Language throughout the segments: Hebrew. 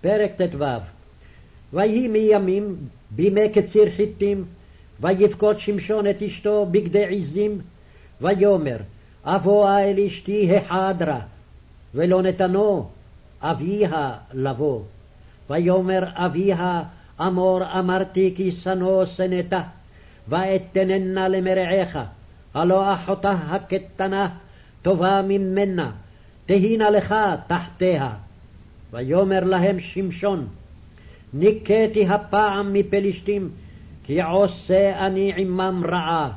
פרק ט"ו. ויהי מימים בימי קציר חיטים ויבכות שמשון את אשתו בגדי עזים ויאמר אבואה אל אשתי החדרה ולא נתנו אביה לבוא. ויאמר אביה אמור אמרתי כי שנוא שנאתה ואתננה למרעך הלא אחותה הקטנה טובה ממנה תהינה לך תחתיה ויאמר להם שמשון ניקאתי הפעם מפלשתים כי עושה אני עמם רעה.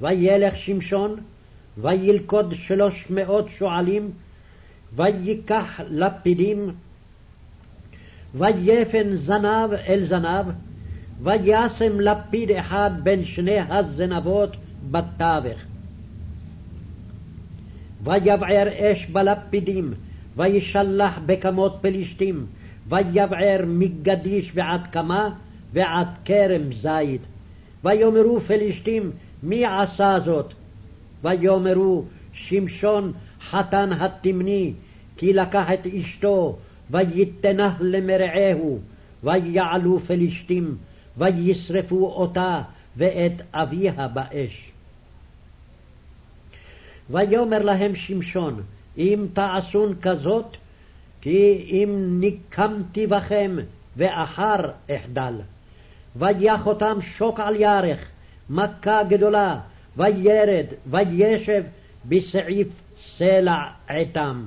וילך שמשון וילכוד שלוש מאות שועלים ויקח לפידים ויפן זנב אל זנב וישם לפיד אחד בין שני הזנבות בתווך. ויבער אש בלפידים וישלח בכמות פלישתים ויבער מגדיש ועד קמה ועד כרם זית. ויאמרו פלישתים מי עשה זאת? ויאמרו שמשון חתן התמני כי לקח את אשתו ויתנה למרעהו. ויעלו פלישתים וישרפו אותה ואת אביה באש. ויאמר להם שמשון אם תעשון כזאת כי אם ניקמתי בכם ואחר אחדל. ויח אותם שוק על ירך מכה גדולה וירד וישב בסעיף סלע עתם.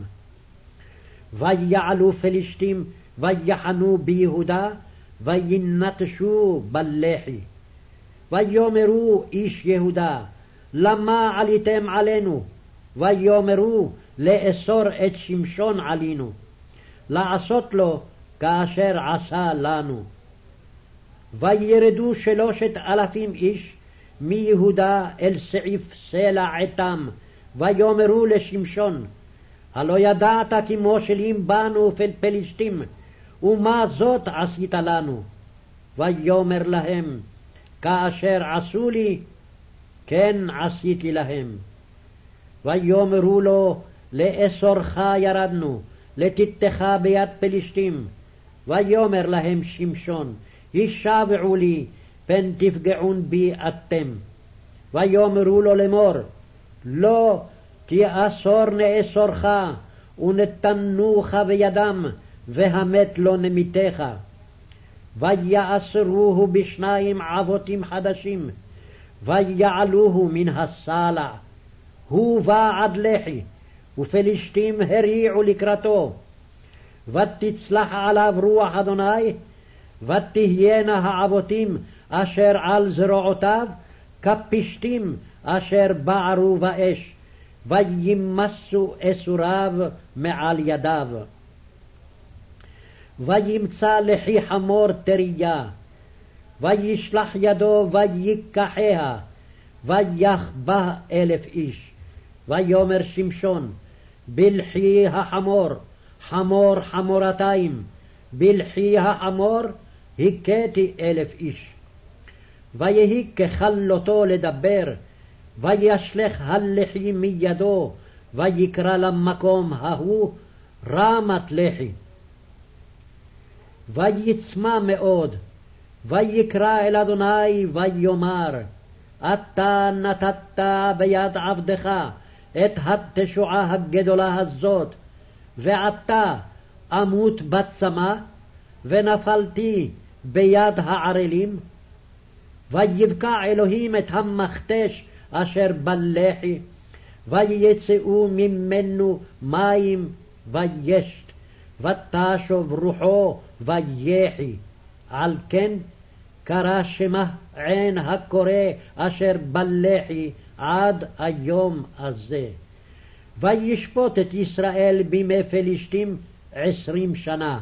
ויעלו פלישתים ויחנו ביהודה וינטשו בלחי. ויאמרו איש יהודה למה עליתם עלינו? ויאמרו לאסור את שמשון עלינו. לעשות לו כאשר עשה לנו. וירדו שלושת אלפים איש מיהודה אל סעיף סלע עתם, ויאמרו לשמשון, הלא ידעת כי מושלים בנו פלשתים, ומה זאת עשית לנו? ויאמר להם, כאשר עשו לי, כן עשיתי להם. ויאמרו לו, לאסורך ירדנו, לתתך ביד פלשתים. ויאמר להם שמשון, הישבעו לי, פן תפגעון בי אתם. ויאמרו לו לאמור, לא, כי אסור נאסורך, ונתנוך בידם, והמת לא נמיתך. ויאסרוהו בשניים עבותים חדשים, ויעלוהו מן הסלע. הוא בא עד לחי, ופלישתים הריעו לקראתו. ותצלח עליו רוח אדוני, ותהיינה העבותים אשר על זרועותיו כפשתים אשר בערו באש, וימסו אסוריו מעל ידיו. וימצא לחי חמור טריה, וישלח ידו ויקחיה, ויח בה אלף איש. ויאמר שמשון, בלחי החמור, חמור חמורתיים, בלחי החמור, הכיתי אלף איש. ויהי ככלותו לדבר, וישלך הלחי מידו, ויקרא למקום ההוא רמת לחי. ויצמא מאוד, ויקרא אל אדוני ויאמר, אתה נתת ביד עבדך את התשועה הגדולה הזאת, ועתה אמות בצמא, ונפלתי ביד הערלים. ויבקע אלוהים את המכתש אשר בלחי, ויצאו ממנו מים וישת, ותשוב רוחו ויחי. על כן קרא שמה עין הקורא אשר בלחי עד היום הזה. וישפוט את ישראל בימי פלישתים עשרים שנה.